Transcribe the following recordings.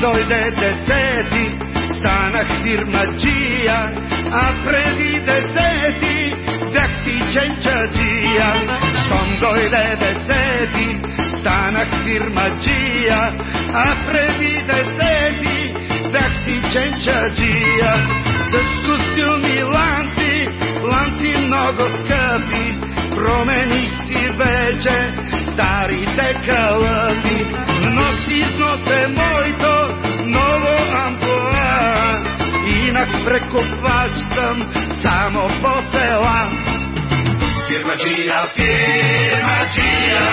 дойде десети, станах фирмаджия, а преди десети бях си ченчаджия. Щом дойде десети, станах фирмаджия, а преди десети бях си ченчаджия. С костюми ланци, ланци много скъпи, промених си вече старите калъти, Съм само по села. Фирмаджия, фирмаджия,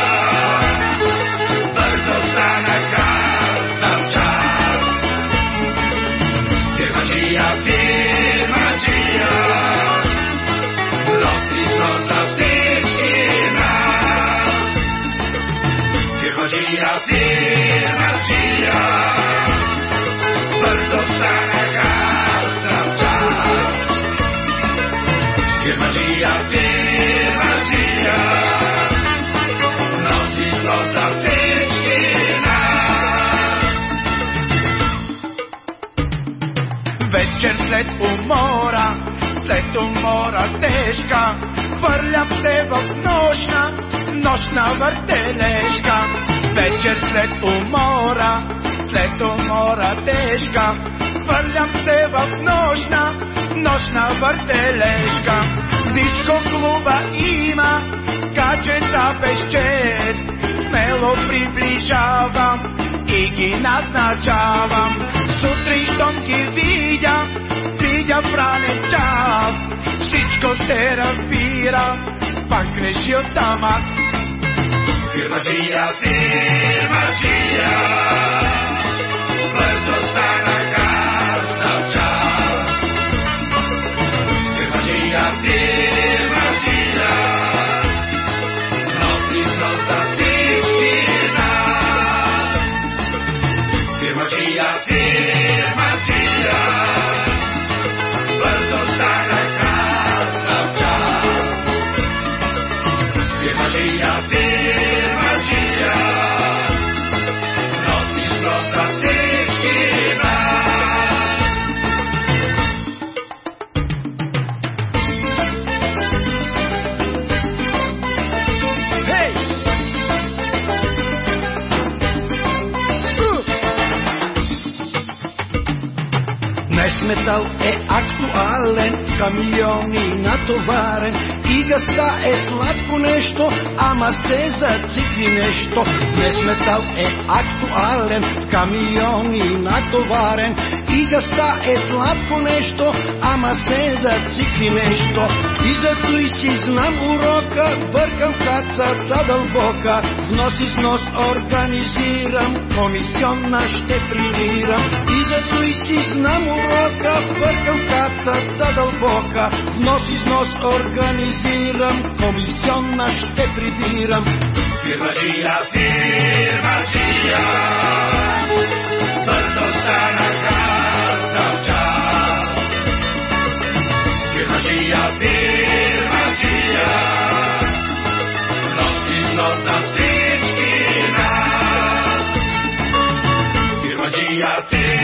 Вечер след умора, след умора тежка, хвърлям се в нощна, нощна въртележка. Вечер след умора, след умора тежка, хвърлям се в нощна, нощна въртележка. Диско клуба има, гаджета без чест, смело приближавам и ги назначавам. Сутрин, щом ги видя, villa, villa franechada, psicoterapia, pancresiotama. Firma chia, firma chia. Днес метал е актуален, камиони натоварен и гъста е сладко нещо, ама се зацикли нещо. Днес метал е актуален, камиони натоварен и гъста е сладко нещо, ама се зацикли нещо. И зато и си знам урока, бъркам кацата дълбока, внос и снос организирам, комисионна ще прибирам. И зато и си знам урока, тока, бърканката са дълбока. Нос износ организирам, комисионна ще прибирам. Фирмаджия, фирмаджия, бързо стана казалча. Фирмаджия, фирмаджия, нос износ на всички нас. Фирмаджия, фирмаджия,